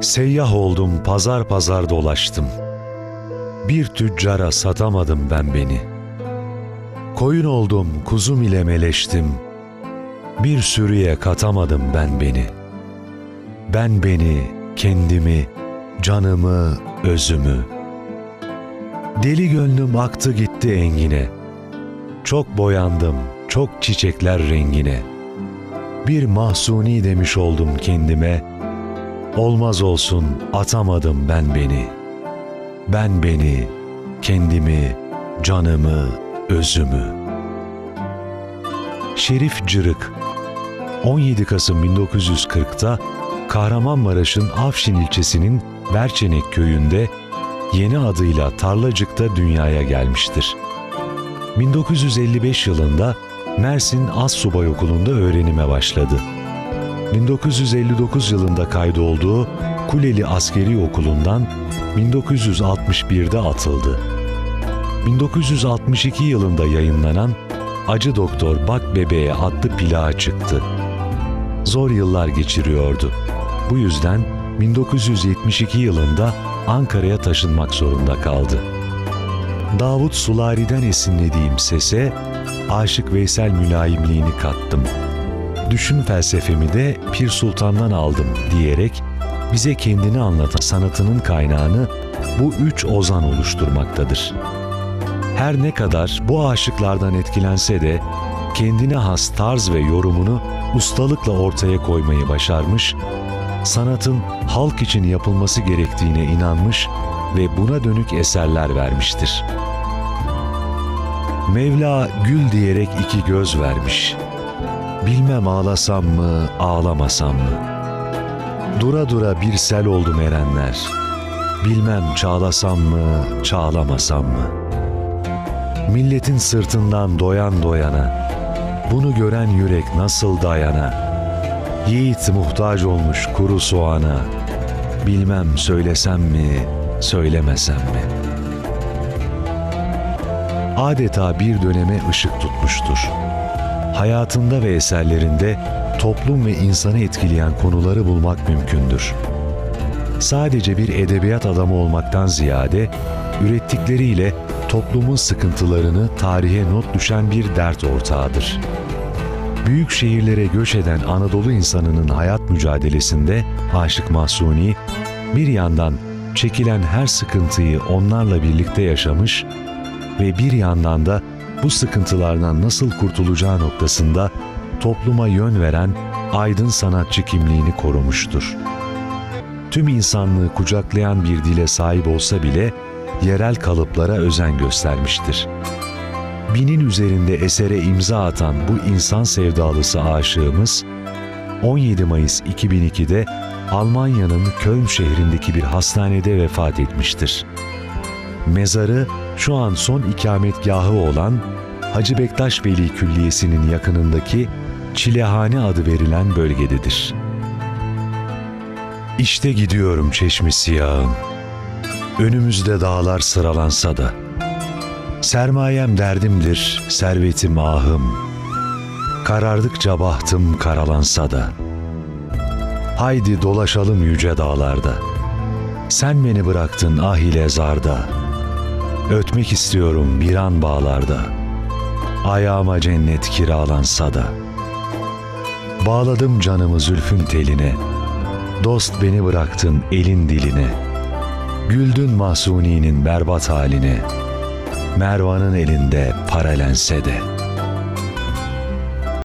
Seyyah oldum, pazar pazar dolaştım. Bir tüccara satamadım ben beni. Koyun oldum, kuzum ile meleştim. Bir sürüye katamadım ben beni. Ben beni, kendimi, canımı, özümü. Deli gönlüm aktı gitti engine. Çok boyandım, çok çiçekler rengine. Bir mahsuni demiş oldum kendime. Olmaz olsun atamadım ben beni. Ben beni, kendimi, canımı, özümü. Şerif Cırık 17 Kasım 1940'ta Kahramanmaraş'ın Afşin ilçesinin Berçenek köyünde yeni adıyla Tarlacık'ta dünyaya gelmiştir. 1955 yılında Mersin Assubay Okulu'nda öğrenime başladı. 1959 yılında kaydolduğu Kuleli Askeri Okulu'ndan 1961'de atıldı. 1962 yılında yayınlanan Acı Doktor Bak Bebeğe adlı plağa çıktı. Zor yıllar geçiriyordu. Bu yüzden 1972 yılında Ankara'ya taşınmak zorunda kaldı. Davut Sulari'den esinlediğim sese Aşık Veysel mülayimliğini kattım. Düşün felsefemi de Pir Sultan'dan aldım diyerek bize kendini anlatan sanatının kaynağını bu üç ozan oluşturmaktadır. Her ne kadar bu aşıklardan etkilense de kendine has tarz ve yorumunu ustalıkla ortaya koymayı başarmış, sanatın halk için yapılması gerektiğine inanmış ve buna dönük eserler vermiştir. Mevla gül diyerek iki göz vermiş. Bilmem ağlasam mı, ağlamasam mı? Dura dura bir sel oldum erenler. Bilmem çağlasam mı, çağlamasam mı? Milletin sırtından doyan doyana, bunu gören yürek nasıl dayana? Yiğit muhtaç olmuş kuru soğana, bilmem söylesem mi, söylemesem mi? Adeta bir döneme ışık tutmuştur. Hayatında ve eserlerinde toplum ve insanı etkileyen konuları bulmak mümkündür. Sadece bir edebiyat adamı olmaktan ziyade, ürettikleriyle toplumun sıkıntılarını tarihe not düşen bir dert ortağıdır. Büyük şehirlere göç eden Anadolu insanının hayat mücadelesinde Aşık Mahsuni, bir yandan çekilen her sıkıntıyı onlarla birlikte yaşamış ve bir yandan da bu sıkıntılardan nasıl kurtulacağı noktasında topluma yön veren aydın sanatçı kimliğini korumuştur. Tüm insanlığı kucaklayan bir dile sahip olsa bile yerel kalıplara özen göstermiştir. Binin üzerinde esere imza atan bu insan sevdalısı aşığımız 17 Mayıs 2002'de Almanya'nın Köln şehrindeki bir hastanede vefat etmiştir. Mezarı şu an son ikametgahı olan Hacı Bektaş Veli Külliyesi'nin yakınındaki Çilehane adı verilen bölgededir. İşte gidiyorum çeşmi siyahım. Önümüzde dağlar sıralansa da. Sermayem derdimdir, servetim ahım. Karardıkça bahtım karalansa da. Haydi dolaşalım yüce dağlarda. Sen beni bıraktın ah ile zarda. Ötmek istiyorum bir an bağlarda. Ayağıma cennet kiralansa da. Bağladım canımı zülfün teline. Dost beni bıraktın elin diline. Güldün Mahsuni'nin berbat haline. Mervan'ın elinde paralense de.''